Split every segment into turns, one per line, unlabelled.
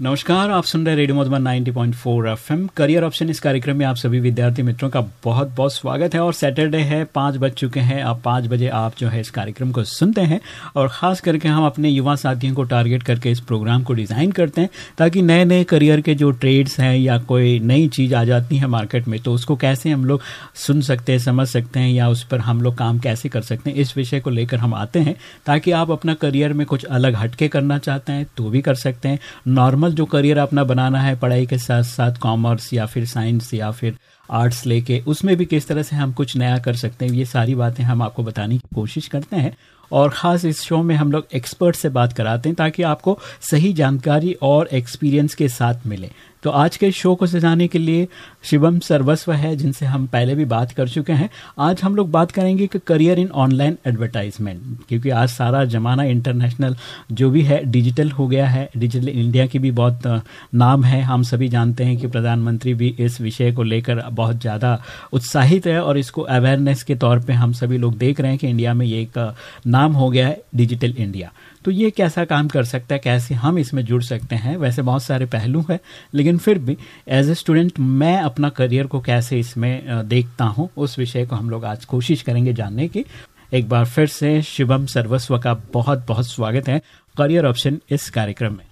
नमस्कार, आप सुन रहे radio Madhuban 90.4 FM. Career option इस कार्यक्रम में आप सभी विद्यार्थी मित्रों का बहुत बहुत स्वागत है और सैटरडे है, पाँच बज चुके हैं। अब पाँच बजे आप जो है इस कार्यक्रम को सुनते हैं और ख़ास करके हम अपने युवा साथियों को टारगेट करके इस प्रोग्राम को डिज़ाइन करते हैं ताकि नए नए करियर के जो ट्रेड्स हैं या कोई नई चीज़ आ जाती है मार्केट में तो उसको कैसे हम लोग सुन सकते हैं, समझ सकते हैं या उस पर हम लोग काम कैसे कर सकते हैं, इस विषय को लेकर हम आते हैं ताकि आप अपना करियर में कुछ अलग हटके करना चाहते हैं तो भी कर सकते हैं। नॉर्मल नॉर्मल जो करियर अपना बनाना है, पढ़ाई के साथ साथ कॉमर्स या फिर साइंस या फिर आर्ट्स लेके, उसमें भी किस तरह से हम कुछ नया कर सकते हैं, ये सारी बातें हम आपको बताने की कोशिश करते हैं। और ख़ास इस शो में हम लोग एक्सपर्ट से बात कराते हैं ताकि आपको सही जानकारी और एक्सपीरियंस के साथ मिले। तो आज के शो को सजाने के लिए शिवम सर्वस्व है, जिनसे हम पहले भी बात कर चुके हैं। आज हम लोग बात करेंगे कि करियर इन ऑनलाइन एडवर्टाइजमेंट, क्योंकि आज सारा जमाना इंटरनेशनल जो भी है, डिजिटल हो गया है। डिजिटल इंडिया की भी बहुत नाम है। हम सभी जानते हैं कि प्रधानमंत्री भी इस विषय को लेकर बहुत ज़्यादा उत्साहित है, और इसको अवेयरनेस के तौर पर हम सभी लोग देख रहे हैं कि इंडिया में ये एक नाम हो गया है, डिजिटल इंडिया। तो ये कैसा काम कर सकता है, कैसे हम इसमें जुड़ सकते हैं? वैसे बहुत सारे पहलू हैं, लेकिन फिर भी एज ए स्टूडेंट मैं अपना करियर को कैसे इसमें देखता हूँ, उस विषय को हम लोग आज कोशिश करेंगे जानने की। एक बार फिर से शिवम सर्वस्व का बहुत बहुत स्वागत है करियर ऑप्शन इस कार्यक्रम में।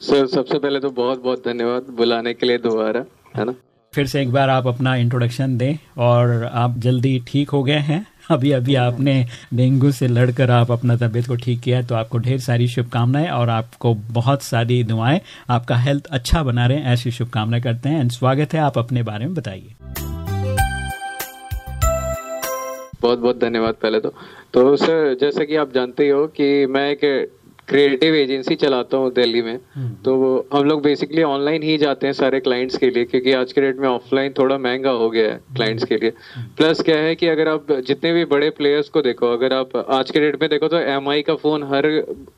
सर, सबसे पहले तो बहुत बहुत धन्यवाद बुलाने के लिए दोबारा, है ना?
फिर से एक बार आप अपना इंट्रोडक्शन दें और आप जल्दी ठीक हो गए हैं। अभी अभी आपने डेंगू से लड़कर आप अपना तबीयत को ठीक किया तो आपको ढेर सारी शुभकामनाएँ और आपको बहुत सारी दुआएँ। आपका हेल्थ अच्छा बना रहे ऐसी शुभकामनाएँ करते हैं। एंड स्वागत है आप अपने बारे में बताइए।
बहुत बहुत धन्यवाद पहले तो। तो सर जैसे कि आप जानते हो कि मैं एक क्रिएटिव एजेंसी चलाता हूँ दिल्ली में। हम्म। तो हम लोग बेसिकली ऑनलाइन ही जाते हैं सारे क्लाइंट्स के लिए क्योंकि आज के डेट में ऑफलाइन थोड़ा महँगा हो गया है क्लाइंट्स के लिए। प्लस क्या है कि अगर आप जितने भी बड़े प्लेयर्स को देखो अगर आप आज के डेट में देखो तो एमआई का फ़ोन हर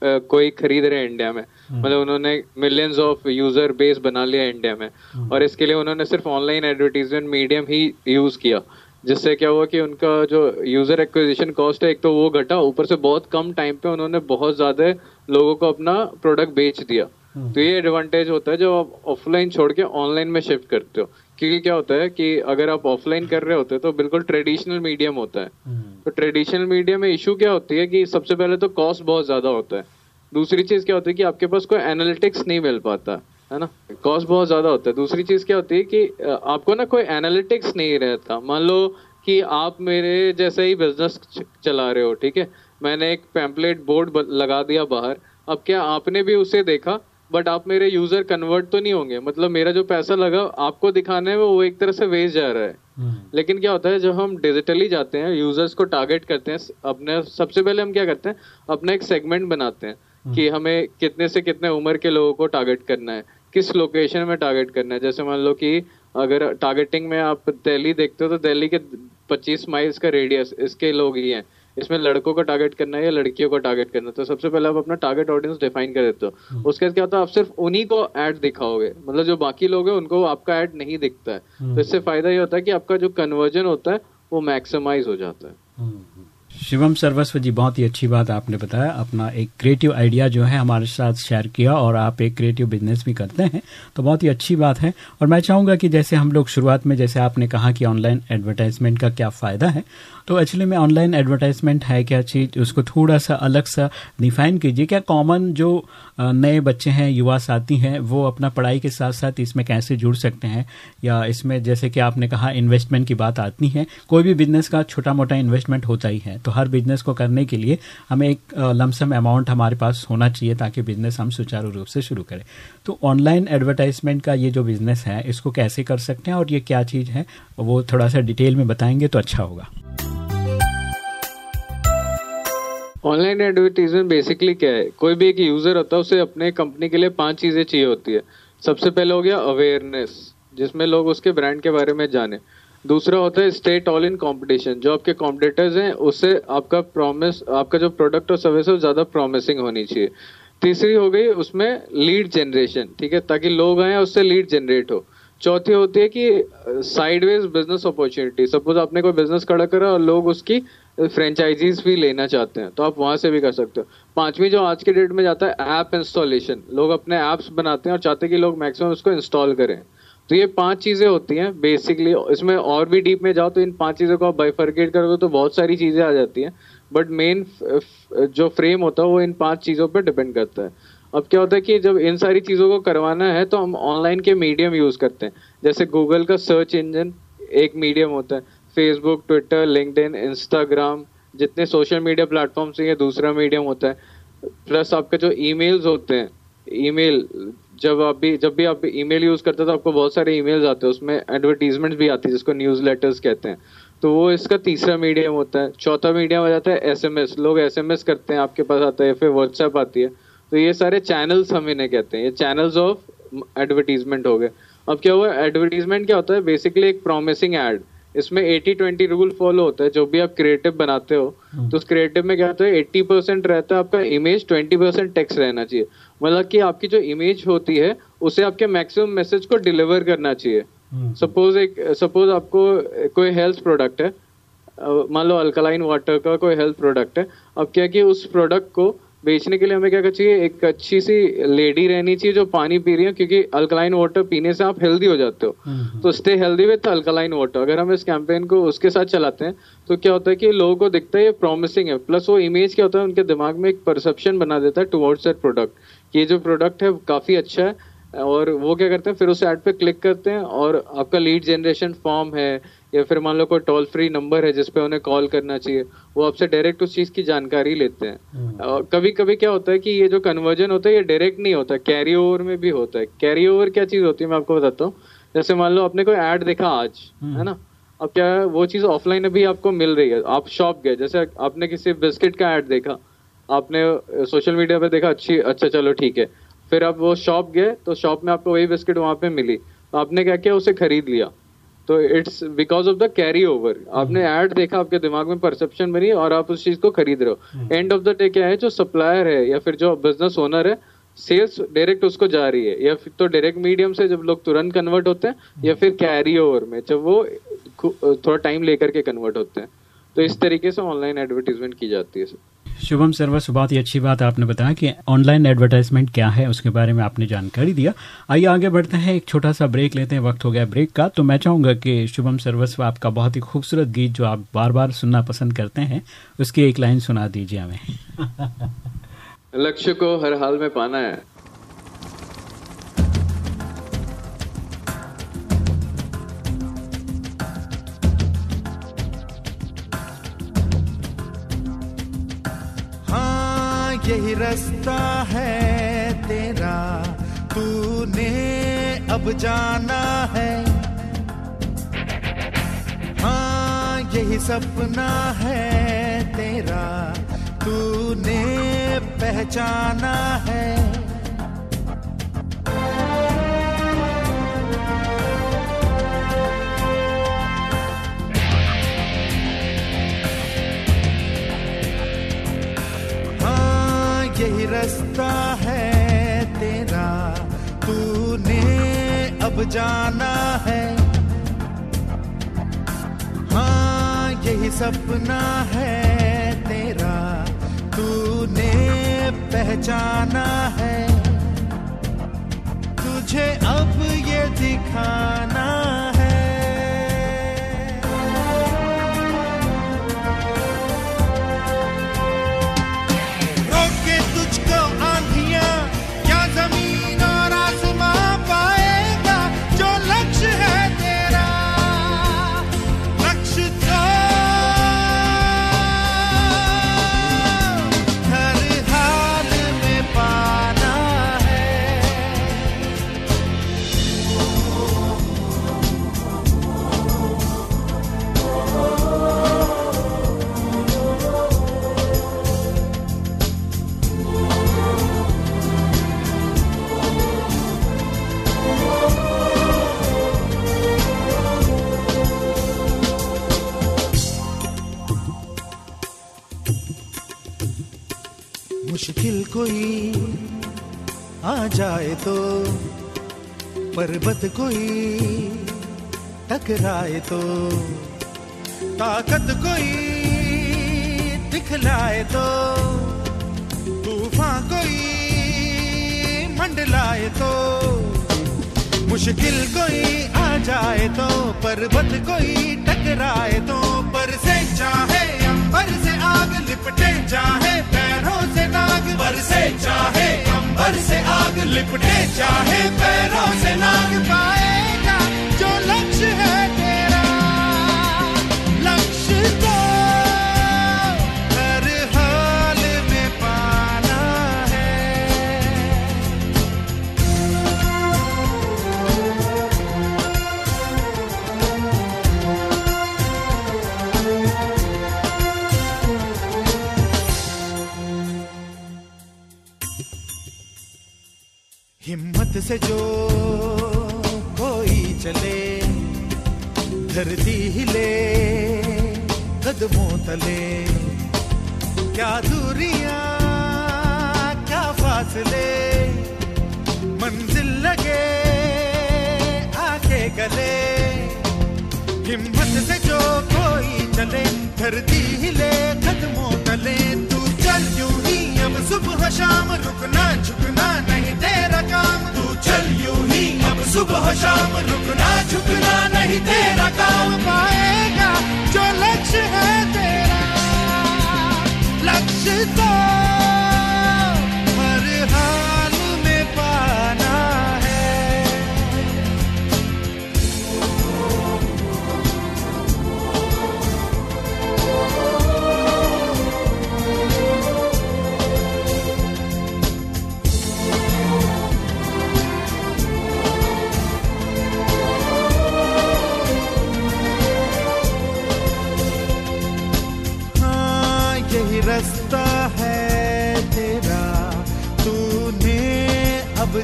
कोई खरीद रहे हैं इंडिया में। हम्म। मतलब उन्होंने मिलियंस ऑफ़ यूज़र बेस बना लिया इंडिया में। हम्म। और इसके लिए उन्होंने सिर्फ़ ऑनलाइन एडवर्टीजमेंट मीडियम ही यूज़ किया। जिससे क्या हुआ कि उनका जो यूज़र एक्विजिशन कॉस्ट है एक तो वो घटा। ऊपर से बहुत कम टाइम पे उन्होंने बहुत ज़्यादा लोगों को अपना प्रोडक्ट बेच दिया। हम्म। तो ये एडवांटेज होता है जो आप ऑफलाइन छोड़ के ऑनलाइन में शिफ्ट करते हो। क्योंकि क्या होता है कि अगर आप ऑफलाइन कर रहे होते हैं तो बिल्कुल ट्रेडिशनल मीडियम होता है। हम्म। तो ट्रेडिशनल मीडियम में इशू क्या होती है कि सबसे पहले तो कॉस्ट बहुत ज़्यादा होता है। दूसरी चीज़ क्या होती है कि आपके पास कोई एनालिटिक्स नहीं मिल पाता। है ना? कॉस्ट बहुत ज़्यादा होता है। दूसरी चीज़ क्या होती है कि आपको ना कोई एनालिटिक्स नहीं रहता। मान लो कि आप मेरे जैसे ही बिज़नेस चला रहे हो ठीक है? मैंने एक पैम्पलेट बोर्ड लगा दिया बाहर। अब क्या आपने भी उसे देखा? बट आप मेरे यूज़र कन्वर्ट तो नहीं होंगे। मतलब मेरा जो पैसा लगा आपको दिखाने में वो एक तरह से वेस्ट जा रहा है। हम्म। लेकिन क्या होता है जब हम डिजिटली जाते हैं यूज़र्स को टारगेट करते हैं अपने सबसे पहले हम क्या करते हैं? अपना एक सेगमेंट बनाते हैं कि हम्म। हमें कितने से कितने उम्र के लोगों को टारगेट करना है। किस लोकेशन में टारगेट करना है? जैसे मान लो कि अगर टारगेटिंग में आप दिल्ली देखते हो तो दिल्ली के 25 माइल्स का रेडियस इसके लोग ही हैं। इसमें लड़कों को टारगेट करना है या लड़कियों को टारगेट करना है? तो सबसे पहले आप अपना टारगेट ऑडियंस डिफाइन कर देते हो। हम्म। उसके बाद क्या होता है? आप सिर्फ़ उन्हीं को ऐड दिखाओगे। मतलब जो बाकी लोग हैं उनको आपका ऐड नहीं दिखता है। तो हम्म। इससे फ़ायदा ये होता है कि आपका जो कन्वर्जन होता है वो मैक्सिमाइज हो जाता है। हम्म,
शिवम सर्वस्व जी, बहुत ही अच्छी बात आपने बताया। अपना एक क्रिएटिव आइडिया जो है हमारे साथ शेयर किया और आप एक क्रिएटिव बिज़नेस भी करते हैं तो बहुत ही अच्छी बात है। और मैं चाहूँगा कि जैसे हम लोग शुरुआत में, जैसे आपने कहा कि ऑनलाइन एडवर्टाइजमेंट का क्या फ़ायदा है तो एक्चुअली में ऑनलाइन एडवर्टाइजमेंट है क्या चीज़? उसको थोड़ा सा अलग सा डिफाइन कीजिए। क्या कॉमन जो नए बच्चे हैं, युवा साथी हैं, वो अपना पढ़ाई के साथ साथ इसमें कैसे जुड़ सकते हैं? या इसमें जैसे कि आपने कहा इन्वेस्टमेंट की बात आती है, कोई भी बिज़नेस का छोटा मोटा इन्वेस्टमेंट होता ही है। तो हर बिज़नेस को करने के लिए हमें एक लमसम अमाउंट हमारे पास होना चाहिए, ताकि बिज़नेस हम सुचारू रूप से शुरू करें। तो ऑनलाइन एडवर्टाइजमेंट का ये जो बिज़नेस है, इसको कैसे कर सकते हैं और ये क्या चीज़ है, वो थोड़ा सा डिटेल में बताएँगे तो अच्छा होगा।
ऑनलाइन एडवर्टीजमेंट बेसिकली क्या है? कोई भी एक यूज़र होता है, उसे अपने कंपनी के लिए पाँच चीज़ें चाहिए होती है। सबसे पहले हो गया अवेयरनेस जिसमें लोग उसके ब्रांड के बारे में जाने। दूसरा होता है स्टेट ऑल इन कंपटीशन जो आपके कॉम्पिटिटर्स हैं उससे आपका प्रॉमिस आपका जो प्रोडक्ट और सर्विस है ज़्यादा प्रॉमिसिंग होनी चाहिए। तीसरी हो गई उसमें लीड जनरेशन ठीक है? ताकि लोग आए उससे लीड जनरेट हो। चौथी होती है कि साइडवेज बिज़नेस अपॉर्चुनिटी सपोज़ आपने कोई बिज़नेस खड़ा करा और लोग उसकी फ्रेंचाइजीज भी लेना चाहते हैं तो आप वहाँ से भी कर सकते हो। पांचवी जो आज के डेट में जाता है ऐप इंस्टॉलेशन लोग अपने ऐप्स बनाते हैं और चाहते हैं कि लोग मैक्सिमम उसको इंस्टॉल करें। तो ये पाँच चीज़ें होती हैं बेसिकली इसमें और भी डीप में जाओ तो इन पाँच चीज़ों को आप बाइफर्केट करोगे तो बहुत सारी चीज़ें आ जाती हैं। बट मेन जो फ्रेम होता है वो इन पाँच चीज़ों पर डिपेंड करता है। अब क्या होता है कि जब इन सारी चीज़ों को करवाना है तो हम ऑनलाइन के मीडियम यूज़ करते हैं। जैसे गूगल का सर्च इंजन एक मीडियम होता है। फेसबुक ट्विटर लिंकड इंस्टाग्राम जितने सोशल मीडिया प्लेटफॉर्म से ये दूसरा मीडियम होता है। प्लस आपके जो ईमेल्स होते हैं ईमेल जब आप भी, जब भी आप ईमेल यूज़ करते हैं तो आपको बहुत सारे ईमेल्स आते हैं। उसमें एडवर्टीजमेंट भी आती है, जिसको न्यूज़ लेटर्स कहते हैं। तो वो इसका तीसरा मीडियम होता है। चौथा मीडियम आ जाता है एसएमएस लोग एसएमएस करते हैं, आपके पास आता है या फिर व्हाट्सएप आती है। तो ये सारे चैनल्स हम इन्हें कहते हैं। ये चैनल्स ऑफ़ एडवर्टीजमेंट हो गए। अब क्या हुआ? एडवर्टीजमेंट क्या होता है? बेसिकली एक प्रॉमिसिंग एड इसमें 80 20 रूल फॉलो होता है। जो भी आप क्रिएटिव बनाते हो हम्म। तो उस क्रिएटिव में क्या होता है? 80 परसेंट रहता है आपका इमेज 20 परसेंट टेक्स्ट रहना चाहिए। मतलब कि आपकी जो इमेज होती है उसे आपके मैक्सिमम मैसेज को डिलीवर करना चाहिए। सपोज़ हम्म। एक सपोज़ आपको कोई हेल्थ प्रोडक्ट है मान लो अल्कलाइन वाटर का कोई हेल्थ प्रोडक्ट है अब क्या कि उस प्रोडक्ट को बेचने के लिए हमें क्या करना चाहिए? एक अच्छी सी लेडी रहनी चाहिए जो पानी पी रही है क्योंकि अल्कलाइन वाटर पीने से आप हेल्दी हो जाते हो। हम्म। तो stay healthy with alkaline water अगर हम इस कैंपेन को उसके साथ चलाते हैं तो क्या होता है कि लोगों को दिखता है ये प्रॉमिसिंग है। प्लस वो इमेज क्या होता है उनके दिमाग में एक परसेप्शन बना देता है टुवर्ड्स दैट प्रोडक्ट ये जो प्रोडक्ट है काफ़ी अच्छा है। और वो क्या करते हैं फिर उस एड पे क्लिक करते हैं और आपका लीड जनरेशन फॉर्म है या फिर मान लो कोई टोल फ्री नंबर है जिसपे उन्हें कॉल करना चाहिए वो आपसे डायरेक्ट उस चीज़ की जानकारी लेते हैं। हम्म। कभी कभी क्या होता है कि ये जो कन्वर्जन होता है ये डायरेक्ट नहीं होता कैरी ओवर में भी होता है। कैरी ओवर क्या चीज़ होती है मैं आपको बताता हूँ। जैसे मान लो आपने कोई एड देखा आज हम्म। है ना? अब क्या है वो चीज़ ऑफलाइन अभी आपको मिल रही है आप शॉप गए जैसे आपने किसी बिस्किट का एड देखा आपने सोशल मीडिया पे देखा अच्छी अच्छा चलो ठीक है। फिर आप वो शॉप गए तो शॉप में आपको वही बिस्किट वहाँ पे मिली। तो आपने क्या किया? उसे खरीद लिया। तो it's because of the carry over आपने ऐड hmm. देखा आपके दिमाग में परसेप्शन बनी और आप उस चीज़ को खरीद रहे हो। एंड ऑफ़ द डे क्या है? जो सप्लायर है या फिर जो बिज़नेस ओनर है सेल्स डायरेक्ट उसको जा रही है। या फिर तो डायरेक्ट मीडियम से जब लोग तुरंत कन्वर्ट होते हैं या फिर कैरी ओवर में जब वो थोड़ा टाइम लेकर के कन्वर्ट होते हैं। तो इस तरीके से ऑनलाइन एडवर्टीजमेंट की जाती है
शुभम सर्वा बहुत ही अच्छी बात आपने बताया कि ऑनलाइन एडवर्टाइजमेंट क्या है, उसके बारे में आपने जानकारी दिया। आइए आगे बढ़ते हैं, एक छोटा सा ब्रेक लेते हैं, वक्त हो गया ब्रेक का। तो मैं चाहूँगा कि शुभम सर्वस्व आपका बहुत ही खूबसूरत गीत जो आप बार बार सुनना पसंद करते हैं, उसकी एक लाइन सुना दीजिए हमें।
लक्ष्य को हर हाल में पाना है।
यही रास्ता है तेरा। तूने अब जाना है। हाँ यही सपना है तेरा। तूने पहचाना है। रास्ता है तेरा, तूने अब जाना है। हाँ यही सपना है तेरा, तूने पहचाना है। तुझे अब ये दिखाना जाए तो पर्वत कोई टकराए तो ताकत कोई दिखलाए तो तूफ़ान कोई मंडलाए तो मुश्किल कोई आ जाए तो पर्वत कोई टकराए तो पर से चाहे अंबर से आग लिपटे, चाहे पैरों से नाग, पर से चाहे अंबर से लिपटे चाहे पैरों से नाग पाएगा जो कोई चले, धरती हिले, कदमों तले। क्या दूरिया, क्या फासले, मंजिल लगे आके गले। हिम्मत से जो कोई चले, धरती हिले, कदमों तले। तू चल यूँ ही अब सुबह शाम रुकना, झुकना सुबह शाम रुकना झुकना नहीं तेरा काम। पाएगा जो लक्ष्य है तेरा। लक्ष्य तो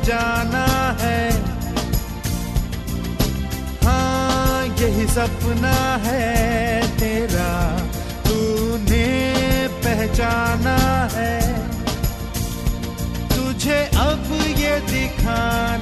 जाना है। हाँ यही सपना है तेरा। तूने पहचाना है। तुझे अब ये दिखाना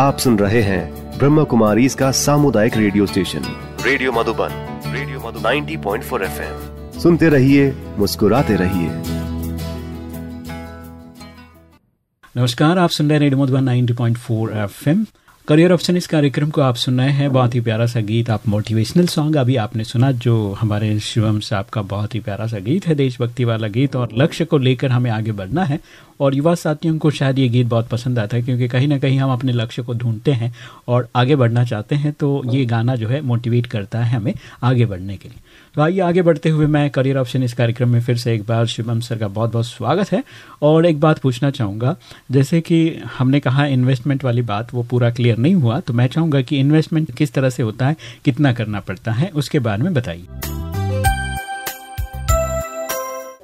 आप सुन रहे हैं ब्रह्म कुमारी इसका सामुदायिक radio station. Radio Madhuban radio Madhuban. 90.4 point four F M सुनते रहिए मुस्कुराते रहिए।
नमस्कार आप सुन रहे हैं radio Madhuban 90.4 FM. Career option इस कार्यक्रम को आप सुन रहे हैं। बहुत ही प्यारा सा गीत, आप मोटिवेशनल सॉन्ग अभी आपने सुना, जो हमारे शिवम साहब का बहुत ही प्यारा सा गीत है, देशभक्ति वाला गीत। और लक्ष्य को लेकर हमें आगे बढ़ना है। और युवा साथियों को शायद ये गीत बहुत पसंद आता है, क्योंकि कहीं ना कहीं हम अपने लक्ष्य को ढूंढते हैं और आगे बढ़ना चाहते हैं तो ये गाना जो है मोटिवेट करता है हमें आगे बढ़ने के लिए। तो आइए आगे बढ़ते हुए मैं करियर ऑप्शन इस कार्यक्रम में फिर से एक बार शिवम सर का बहुत बहुत स्वागत है। और एक बात पूछना चाहूँगा जैसे कि हमने कहा इन्वेस्टमेंट वाली बात वो पूरा क्लियर नहीं हुआ तो मैं चाहूँगा कि इन्वेस्टमेंट किस तरह से होता है कितना करना पड़ता है उसके बारे में बताइए।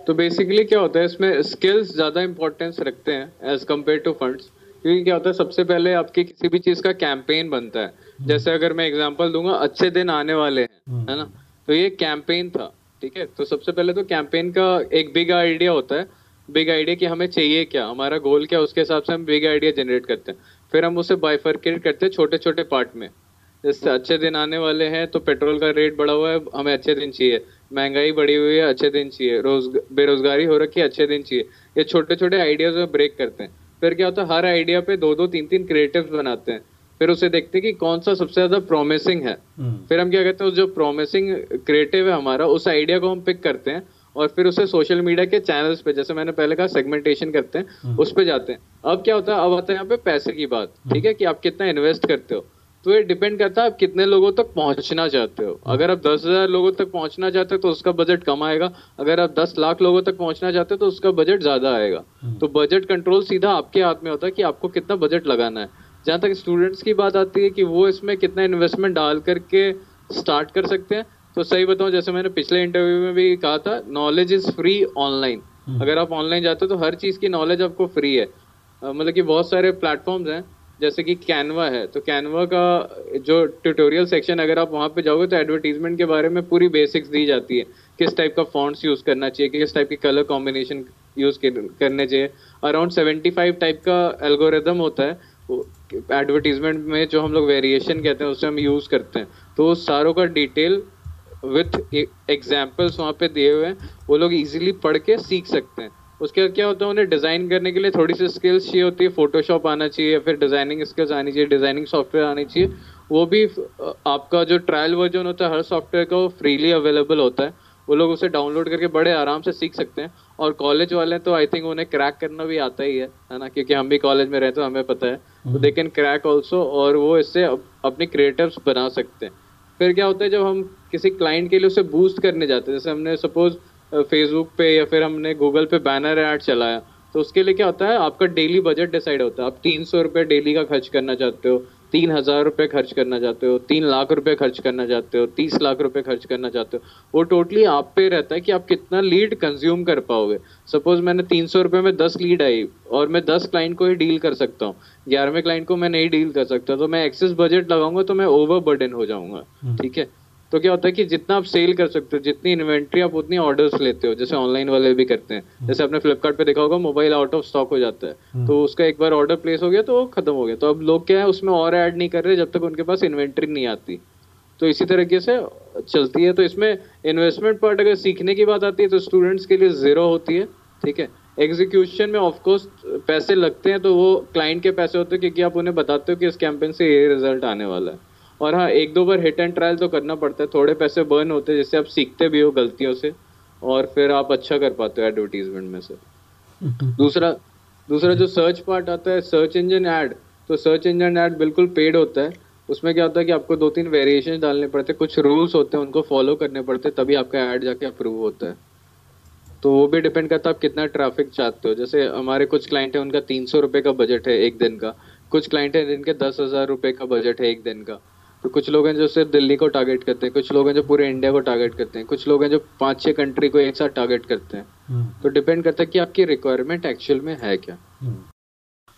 तो बेसिकली क्या होता है इसमें स्किल्स ज़्यादा इंपॉर्टेंस रखते हैं एज कंपेयर टू फंड्स क्योंकि क्या होता है सबसे पहले आपकी किसी भी चीज़ का कैंपेन बनता है। जैसे अगर मैं एग्जांपल दूँगा अच्छे दिन आने वाले हैं है ना? तो ये कैंपेन था, ठीक है? तो सबसे पहले तो कैंपेन का एक बिग आइडिया होता है। बिग आइडिया कि हमें चाहिए क्या, हमारा गोल क्या, उसके हिसाब से हम बिग आइडिया जनरेट करते हैं। फिर हम उसे बाइफर्केट करते हैं छोटे छोटे पार्ट में। जैसे अच्छे दिन आने वाले हैं तो पेट्रोल का रेट बढ़ा हुआ है, हमें अच्छे दिन चाहिए। महँगाई बढ़ी हुई है, अच्छे दिन चाहिए। रोज, बेरोजगारी हो रखी है, अच्छे दिन चाहिए। ये छोटे छोटे आइडियाज़ में ब्रेक करते हैं। फिर क्या होता है, हर आइडिया पे दो दो तीन तीन क्रिएटिव बनाते हैं। फिर उसे देखते हैं कि कौन सा सबसे ज़्यादा प्रोमिसिंग है।
हम्म।
फिर हम क्या कहते हैं जो प्रोमिसिंग क्रिएटिव है हमारा उस आइडिया को हम पिक करते हैं और फिर उसे सोशल मीडिया के चैनल्स पे जैसे मैंने पहले कहा सेगमेंटेशन करते हैं
हम्म।
उस पर जाते हैं। अब क्या होता है अब आता है यहाँ पे पैसे की बात ठीक है कि आप कितना इन्वेस्ट करते हो। तो ये डिपेंड करता है आप कितने लोगों तक पहुँचना चाहते हो। अगर आप दस हज़ार लोगों तक पहुँचना चाहते हो तो उसका बजट कम आएगा। अगर आप दस लाख लोगों तक पहुँचना चाहते हो तो उसका बजट ज़्यादा आएगा। तो बजट कंट्रोल सीधा आपके हाथ में होता है कि आपको कितना बजट लगाना है। जहाँ तक स्टूडेंट्स की बात आती है कि वो इसमें कितना इन्वेस्टमेंट डाल करके स्टार्ट कर सकते हैं तो सही बताऊँ जैसे मैंने पिछले इंटरव्यू में भी कहा था नॉलेज इज़ फ्री ऑनलाइन अगर आप ऑनलाइन जाते हो तो हर चीज़ की नॉलेज आपको फ्री है। मतलब कि बहुत सारे प्लेटफॉर्म्स हैं जैसे कि कैनवा है तो कैनवा का जो ट्यूटोरियल सेक्शन अगर आप वहाँ पे जाओगे तो एडवर्टीजमेंट के बारे में पूरी बेसिक्स दी जाती है। किस टाइप का फॉन्ट्स यूज़ करना चाहिए किस टाइप की कलर कॉम्बिनेशन यूज़ करने चाहिए। अराउंड 75 टाइप का एल्गोरिदम होता है एडवर्टीजमेंट में जो हम लोग वेरिएशन कहते हैं, उसे हम यूज़ करते हैं। तो उस सारों का डिटेल विथ एग्जाम्पल्स वहाँ पे दिए हुए हैं, वो लोग इजीली पढ़ के सीख सकते हैं। उसके बाद क्या होता है, उन्हें डिज़ाइन करने के लिए थोड़ी सी स्किल्स चाहिए होती है फोटोशॉप आना चाहिए या फिर डिज़ाइनिंग स्किल्स आनी चाहिए डिज़ाइनिंग सॉफ्टवेयर आनी चाहिए, वो भी आपका जो ट्रायल वर्जन होता है, हर सॉफ्टवेयर का वो फ्रीली अवेलेबल होता है। वो लोग उसे डाउनलोड करके बड़े आराम से सीख सकते हैं। और कॉलेज वाले तो आई थिंक उन्हें क्रैक करना भी आता ही है ना? क्योंकि हम भी कॉलेज में रहते हैं, हमें पता है। दे कैन क्रैक ऑल्सो और वो इससे अप- अपने क्रिएटिव्स बना सकते हैं। फिर क्या होता है, जब हम किसी क्लाइंट के लिए उसे बूस्ट करने जाते हैं, जैसे हमने सपोज़ फेसबुक पे या फिर हमने गूगल पे बैनर एड चलाया तो उसके लिए क्या होता है, आपका डेली बजट डिसाइड होता है। आप तीन सौ रुपये डेली का खर्च करना चाहते हो तीन हज़ार रुपये खर्च करना चाहते हो तीन लाख रुपए खर्च करना चाहते हो तीस लाख रुपए खर्च करना चाहते हो वो टोटली आप पे रहता है कि आप कितना लीड कंज्यूम कर पाओगे। सपोज़ मैंने तीन सौ रुपये में दस लीड आई और मैं दस क्लाइंट को ही डील कर सकता हूँ। ग्यारहवें क्लाइंट को मैं नहीं डील कर सकता तो मैं एक्सेस बजट लगाऊँगा तो मैं ओवर बर्डन हो जाऊँगा ठीक है? तो क्या होता है कि जितना आप सेल कर सकते हो जितनी इन्वेंट्री आप उतनी ऑर्डर्स लेते हो जैसे ऑनलाइन वाले भी करते हैं। जैसे आपने फ्लिपकार्ट पे देखा होगा मोबाइल आउट ऑफ़ स्टॉक हो जाता है। तो उसका एक बार ऑर्डर प्लेस हो गया तो वो खत्म हो गया। तो अब लोग क्या है उसमें और ऐड नहीं कर रहे जब तक उनके पास इन्वेंट्री नहीं आती। तो इसी तरीके से चलती है। तो इसमें इन्वेस्टमेंट पार्ट अगर सीखने की बात आती है तो स्टूडेंट्स के लिए ज़ीरो होती है ठीक है? एग्जीक्यूशन में ऑफ़ कोर्स पैसे लगते हैं तो वो क्लाइंट के पैसे होते हैं क्योंकि आप उन्हें बताते हो कि इस कैंपेन से ये रिज़ल्ट आने वाला है। और हाँ एक दो बार हिट एंड ट्रायल तो करना पड़ता है थोड़े पैसे बर्न होते हैं जिससे आप सीखते भी हो गलतियों से और फिर आप अच्छा कर पाते हो एडवर्टीजमेंट में से। दूसरा दूसरा जो सर्च पार्ट आता है सर्च इंजन ऐड तो सर्च इंजन ऐड बिल्कुल पेड होता है। उसमें क्या होता है कि आपको दो तीन वेरिएशन डालने पड़ते हैं कुछ रूल्स होते हैं उनको फॉलो करने पड़ते हैं तभी आपका ऐड जाके अप्रूव होता है। तो वो भी डिपेंड करता है आप कितना ट्रैफ़िक चाहते हो। जैसे हमारे कुछ क्लाइंट है उनका तीन सौ रुपये का बजट है एक दिन का कुछ क्लाइंट है जिनके दस हज़ार रुपये का बजट है एक दिन का। तो कुछ लोग हैं जो सिर्फ़ दिल्ली को टारगेट करते हैं कुछ लोग हैं जो पूरे इंडिया को टारगेट करते हैं कुछ लोग हैं जो पाँच छः कंट्री को एक साथ टारगेट करते हैं। तो डिपेंड करता है कि आपकी रिक्वायरमेंट एक्चुअल में है क्या।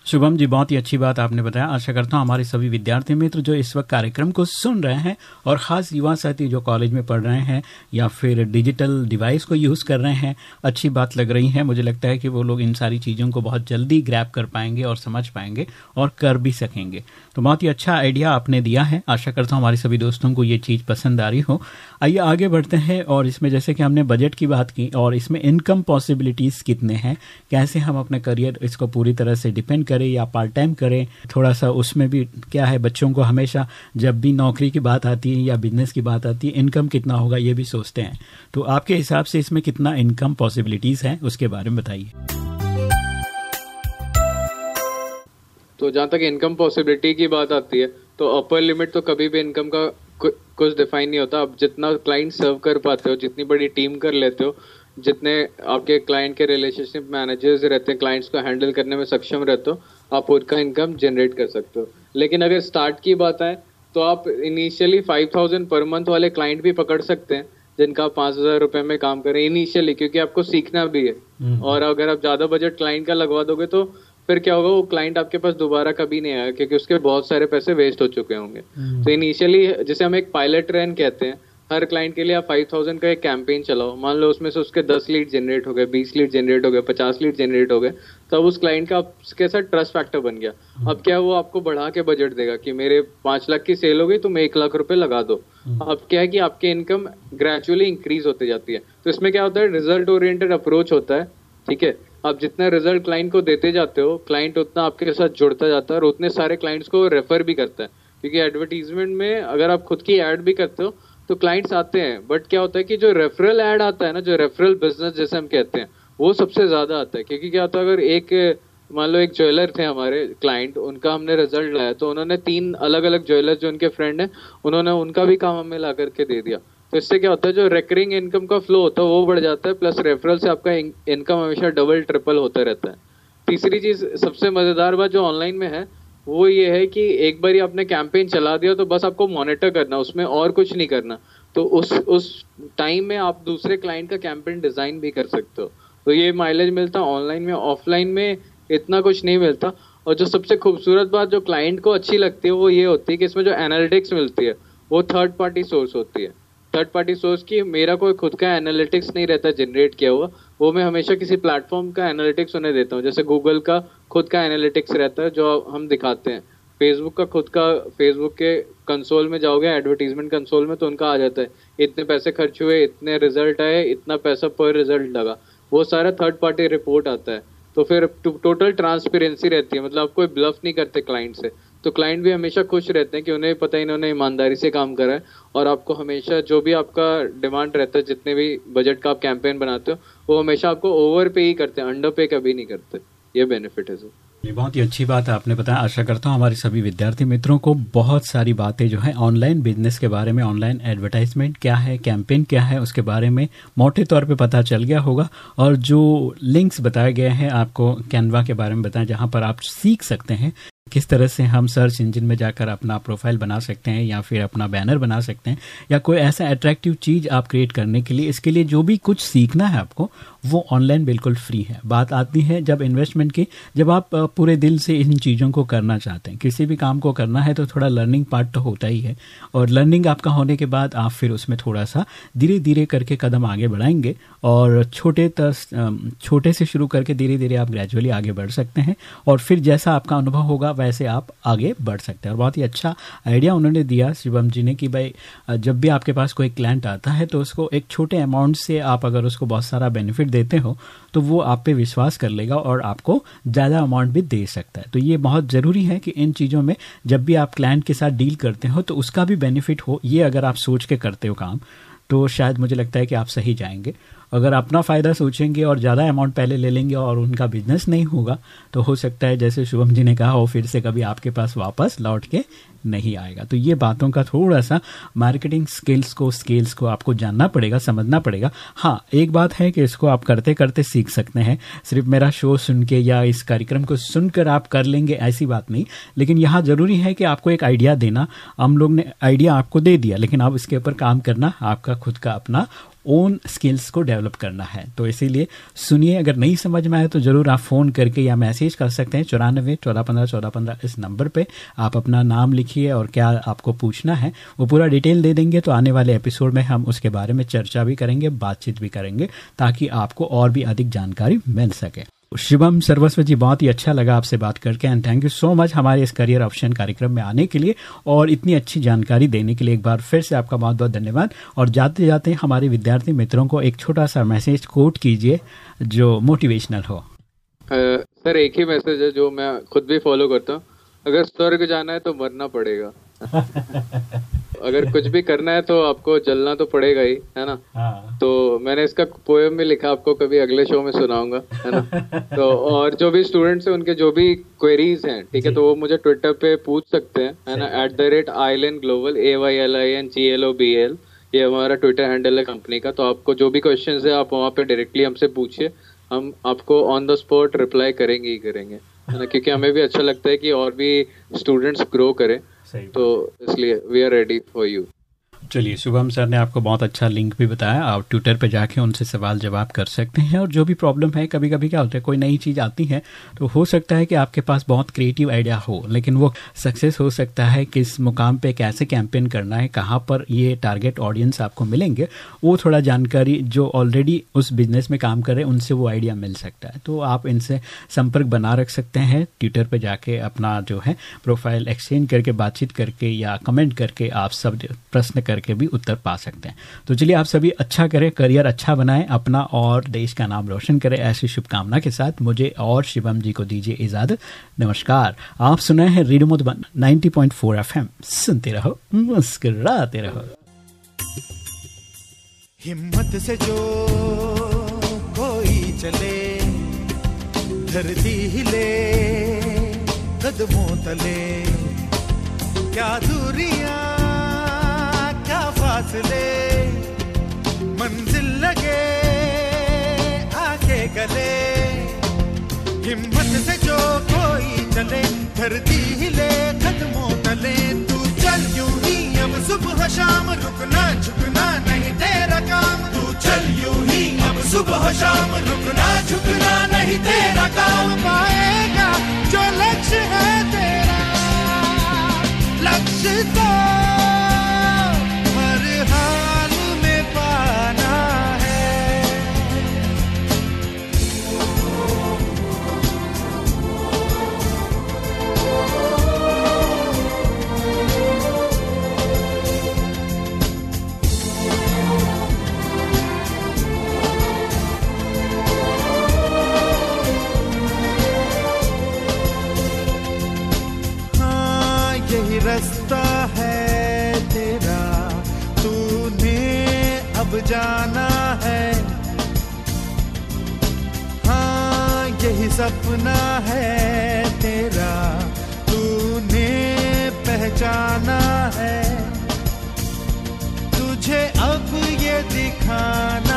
शुभम जी बहुत ही अच्छी बात आपने बताया। आशा करता हूँ हमारे सभी विद्यार्थी मित्र जो इस वक्त कार्यक्रम को सुन रहे हैं और खास युवा साथी जो कॉलेज में पढ़ रहे हैं या फिर डिजिटल डिवाइस को यूज़ कर रहे हैं अच्छी बात लग रही है। मुझे लगता है कि वो लोग इन सारी चीज़ों को बहुत जल्दी ग्रैप कर पाएँगे और समझ पाएँगे और कर भी सकेंगे। तो बहुत ही अच्छा आइडिया आपने दिया है। आशा करता हूँ हमारे सभी दोस्तों को ये चीज़ पसंद आ रही हो। आइए आगे बढ़ते हैं और इसमें जैसे कि हमने बजट की बात की और इसमें इनकम पॉसिबिलिटीज़ कितने हैं, कैसे हम अपने करियर इसको पूरी तरह से डिपेंड करें या पार्ट टाइम करें थोड़ा सा उसमें भी क्या है बच्चों को हमेशा जब भी नौकरी की बात आती है या बिज़नेस की बात आती है इनकम कितना होगा ये भी सोचते हैं। तो आपके हिसाब से इसमें कितना इनकम पॉसिबिलिटीज़ हैं, उसके बारे में बताइए।
तो जहाँ तक इनकम पॉसिबिलिटी की बात आती है तो अपर लिमिट तो कभी भी इनकम का कुछ डिफाइन नहीं होता। आप जितना क्लाइंट सर्व कर पाते हो जितनी बड़ी टीम कर लेते हो जितने आपके क्लाइंट के रिलेशनशिप मैनेजर्स रहते हैं क्लाइंट्स को हैंडल करने में सक्षम रहते हो आप उनका इनकम जनरेट कर सकते हो। लेकिन अगर स्टार्ट की बात आए तो आप initially five thousand per month वाले क्लाइंट भी पकड़ सकते हैं जिनका आप पाँच हज़ार रुपए में काम करें इनिशियली क्योंकि आपको सीखना भी है।
हम्म।
और अगर आप ज़्यादा बजट क्लाइंट का लगवा दोगे तो फिर क्या होगा वो क्लाइंट आपके पास दोबारा कभी नहीं आएगा क्योंकि उसके बहुत सारे पैसे वेस्ट हो चुके होंगे।
हम्म।
तो इनिशियली जैसे हम एक पायलट रन कहते हैं हर क्लाइंट के लिए आप फाइव थाउज़ेंड का एक कैंपेन चलाओ। मान लो उसमें से उसके दस लीड जनरेट हो गए बीस लीड जनरेट हो गए पचास लीड जनरेट हो गए तो अब उस क्लाइंट का आपके साथ ट्रस्ट फैक्टर बन गया। अब क्या वो आपको बढ़ा के बजट देगा कि मेरे पाँच लाख की सेल हो गई तुम एक लाख रुपए लगा दो। अब क्या है कि आपकी इनकम ग्रेजुअली इंक्रीज होती जाती है। तो इसमें क्या होता है रिज़ल्ट ओरिएंटेड अप्रोच होता है ठीक है? आप जितना रिज़ल्ट क्लाइंट को देते जाते हो क्लाइंट उतना आपके साथ जुड़ता जाता है और उतने सारे क्लाइंट्स को रेफर भी करता है। क्योंकि एडवर्टीजमेंट में अगर आप खुद की एड भी करते हो तो क्लाइंट्स आते हैं। बट क्या होता है कि जो रेफरल एड आता है ना, जो रेफरल बिज़नेस जैसे हम कहते हैं, वो सबसे ज़्यादा आता है। क्योंकि क्या होता है, अगर एक, मान लो एक ज्वेलर थे हमारे क्लाइंट उनका हमने रिज़ल्ट लाया तो उन्होंने तीन अलग अलग ज्वेलर जो उनके फ्रेंड हैं, उन्होंने उनका भी काम हमें ला करके दे दिया। तो इससे क्या होता है, जो रेकरिंग इनकम का फ्लो होता है, वो बढ़ जाता है प्लस रेफरल से आपका इनकम हमेशा डबल ट्रिपल होता रहता है। तीसरी चीज़, सबसे मज़ेदार बात जो ऑनलाइन में है, वो ये है कि एक बार ही आपने कैंपेन चला दिया तो बस आपको मॉनिटर करना, उसमें और कुछ नहीं करना। तो उस उस टाइम में आप दूसरे क्लाइंट का कैंपेन डिज़ाइन भी कर सकते हो। तो ये माइलेज मिलता ऑनलाइन में ऑफलाइन में इतना कुछ नहीं मिलता। और जो सबसे खूबसूरत बात, जो क्लाइंट को अच्छी लगती है, वो ये होती है कि इसमें जो एनालिटिक्स मिलती है, वो थर्ड पार्टी सोर्स होती है। थर्ड पार्टी सोर्स की, मेरा कोई खुद का एनालिटिक्स नहीं रहता जनरेट किया हुआ, वो मैं हमेशा किसी प्लेटफॉर्म का एनालिटिक्स उन्हें देता हूँ। जैसे गूगल का खुद का एनालिटिक्स रहता है, जो हम दिखाते हैं। फेसबुक का खुद का फेसबुक के कंसोल में जाओगे एडवर्टीजमेंट कंसोल में तो उनका आ जाता है। इतने पैसे खर्च हुए, इतने रिज़ल्ट आए, इतना पैसा पर रिज़ल्ट लगा। वो सारा थर्ड पार्टी रिपोर्ट आता है। तो फिर टोटल ट्रांसपेरेंसी रहती है। मतलब आप कोई ब्लफ नहीं करते क्लाइंट से। तो क्लाइंट भी हमेशा खुश रहते हैं कि उन्हें पता है इन्होंने ईमानदारी से काम करा है और आपको हमेशा जो भी आपका डिमांड रहता है, जितने भी बजट का आप कैंपेन बनाते हो, वो हमेशा आपको ओवर पे ही करते हैं अंडर पे कभी नहीं करते। ये बेनिफिट है सर
ये बहुत ही अच्छी बात है आपने बताया। आशा करता हूँ हमारे सभी विद्यार्थी मित्रों को बहुत सारी बातें जो है ऑनलाइन बिज़नेस के बारे में ऑनलाइन एडवर्टाइजमेंट क्या है कैंपेन क्या है, उसके बारे में मोटे तौर पे पता चल गया होगा। और जो लिंक्स बताए गए हैं, आपको कैनवा के बारे में बताएँ, जहाँ पर आप सीख सकते हैं। किस तरह से हम सर्च इंजन में जाकर अपना प्रोफ़ाइल बना सकते हैं या फिर अपना बैनर बना सकते हैं या कोई ऐसा अट्रैक्टिव चीज़ आप क्रिएट करने के लिए, इसके लिए जो भी कुछ सीखना है आपको वो ऑनलाइन बिल्कुल फ्री है। बात आती है जब इन्वेस्टमेंट की, जब आप पूरे दिल से इन चीज़ों को करना चाहते हैं, किसी भी काम को करना है तो थोड़ा लर्निंग पार्ट तो होता ही है। और लर्निंग आपका होने के बाद आप फिर उसमें थोड़ा सा धीरे धीरे करके कदम आगे बढ़ाएँगे और छोटे छोटे से शुरू करके धीरे धीरे आप ग्रेजुअली आगे बढ़ सकते हैं और फिर जैसा आपका अनुभव होगा वैसे आप आगे बढ़ सकते हैं। और बहुत ही अच्छा आइडिया उन्होंने दिया शिवम जी ने कि भाई जब भी आपके पास कोई क्लाइंट आता है तो उसको एक छोटे अमाउंट से आप अगर उसको बहुत सारा बेनिफिट देते हो तो वो आप पे विश्वास कर लेगा और आपको ज़्यादा अमाउंट भी दे सकता है। तो ये बहुत ज़रूरी है कि इन चीज़ों में जब भी आप क्लाइंट के साथ डील करते हो तो उसका भी बेनिफिट हो, ये अगर आप सोच के करते हो काम तो शायद मुझे लगता है कि आप सही जाएँगे। अगर अपना फ़ायदा सोचेंगे और ज़्यादा अमाउंट पहले ले लेंगे और उनका बिज़नेस नहीं होगा तो हो सकता है जैसे शुभम जी ने कहा, वो फिर से कभी आपके पास वापस लौट के नहीं आएगा। तो ये बातों का थोड़ा सा मार्केटिंग स्किल्स को स्किल्स को आपको जानना पड़ेगा, समझना पड़ेगा। हाँ एक बात है कि इसको आप करते करते सीख सकते हैं। सिर्फ़ मेरा शो सुन के या इस कार्यक्रम को सुनकर आप कर लेंगे, ऐसी बात नहीं। लेकिन यहाँ ज़रूरी है कि आपको एक आइडिया देना। हम लोग ने आइडिया आपको दे दिया, लेकिन आप इसके ऊपर काम करना, आपका खुद का अपना ओन स्किल्स को डेवलप करना है। तो इसीलिए सुनिए, अगर नहीं समझ में आए तो ज़रूर आप फ़ोन करके या मैसेज कर सकते हैं। चौरानबे चौदह पंद्रह चौदह पंद्रह इस नंबर पे आप अपना नाम लिखिए और क्या आपको पूछना है, वो पूरा डिटेल दे देंगे। तो आने वाले एपिसोड में हम उसके बारे में चर्चा भी करेंगे, बातचीत भी करेंगे, ताकि आपको और भी अधिक जानकारी मिल सके। शिवम सरवस्व जी बहुत ही अच्छा लगा आपसे बात करके and thank you so much हमारे इस करियर ऑप्शन कार्यक्रम में आने के लिए और इतनी अच्छी जानकारी देने के लिए एक बार फिर से आपका बहुत बहुत धन्यवाद। और जाते जाते हमारे विद्यार्थी मित्रों को एक छोटा सा मैसेज कोट कीजिए जो मोटिवेशनल हो।
सर एक ही मैसेज है जो मैं खुद भी फॉलो करता हूँ। अगर स्वर्ग जाना है तो मरना पड़ेगा। अगर कुछ भी करना है तो आपको जलना तो पड़ेगा ही है ना? हाँ। तो मैंने इसका पोएम भी लिखा आपको कभी अगले शो में सुनाऊँगा है ना? तो और जो भी स्टूडेंट्स हैं उनके जो भी क्वेरीज हैं ठीक है तो वो मुझे ट्विटर पे पूछ सकते हैं है ना? At the rate I global A Y L I N G L O B L ये हमारा ट्विटर हैंडल है कंपनी का तो आपको जो भी क्वेश्चन है आप वहाँ पे डायरेक्टली हमसे पूछिए हम आपको ऑन द स्पॉट रिप्लाई करेंगे ही करेंगे है ना? क्योंकि हमें भी अच्छा लगता है कि और भी स्टूडेंट्स ग्रो करें। तो इसलिए we are ready for you
चलिए, शुभम सर ने आपको बहुत अच्छा लिंक भी बताया। आप ट्विटर पे जाके उनसे सवाल जवाब कर सकते हैं और जो भी प्रॉब्लम है कभी कभी क्या होता है, कोई नई चीज़ आती है तो हो सकता है कि आपके पास बहुत क्रिएटिव आइडिया हो, लेकिन वो सक्सेस हो सकता है किस मुकाम पे कैसे कैंपेन करना है, कहाँ पर ये टारगेट ऑडियंस आपको मिलेंगे, वो थोड़ा जानकारी जो ऑलरेडी उस बिज़नेस में काम कर रहे हैं उनसे वो आइडिया मिल सकता है। तो आप इनसे संपर्क बना रख सकते हैं ट्विटर पर जाके अपना जो है प्रोफ़ाइल एक्सचेंज करके, बातचीत करके या कमेंट करके आप सब प्रश्न कर करके भी उत्तर पा सकते हैं। तो चलिए आप सभी अच्छा करें, करियर अच्छा बनाएँ, अपना और देश का नाम रोशन करें। ऐसी शुभकामना के साथ मुझे और शिवम जी को दीजिए इजाज़त। नमस्कार। आप सुना है रेडियो मधुबन 90.4 एफएम। सुनते रहो, मुस्कुराते रहो।
हिम्मत से जो कोई चले, धरती हिले कदमों तले, क्या दूरियाँ फासले, मंजिल लगे आके गले। हिम्मत से जो कोई चले, धरती हिले, कदमों तले। तू चल यूँ ही, अब सुबह शाम रुकना, झुकना नहीं तेरा काम। तू चल यूँ ही, अब सुबह शाम रुकना, झुकना नहीं तेरा काम। पाएगा जो लक्ष्य है तेरा, लक्ष्य तो रास्ता है तेरा, तूने अब जाना है। हाँ यही सपना है तेरा, तूने पहचाना है। तुझे अब ये दिखाना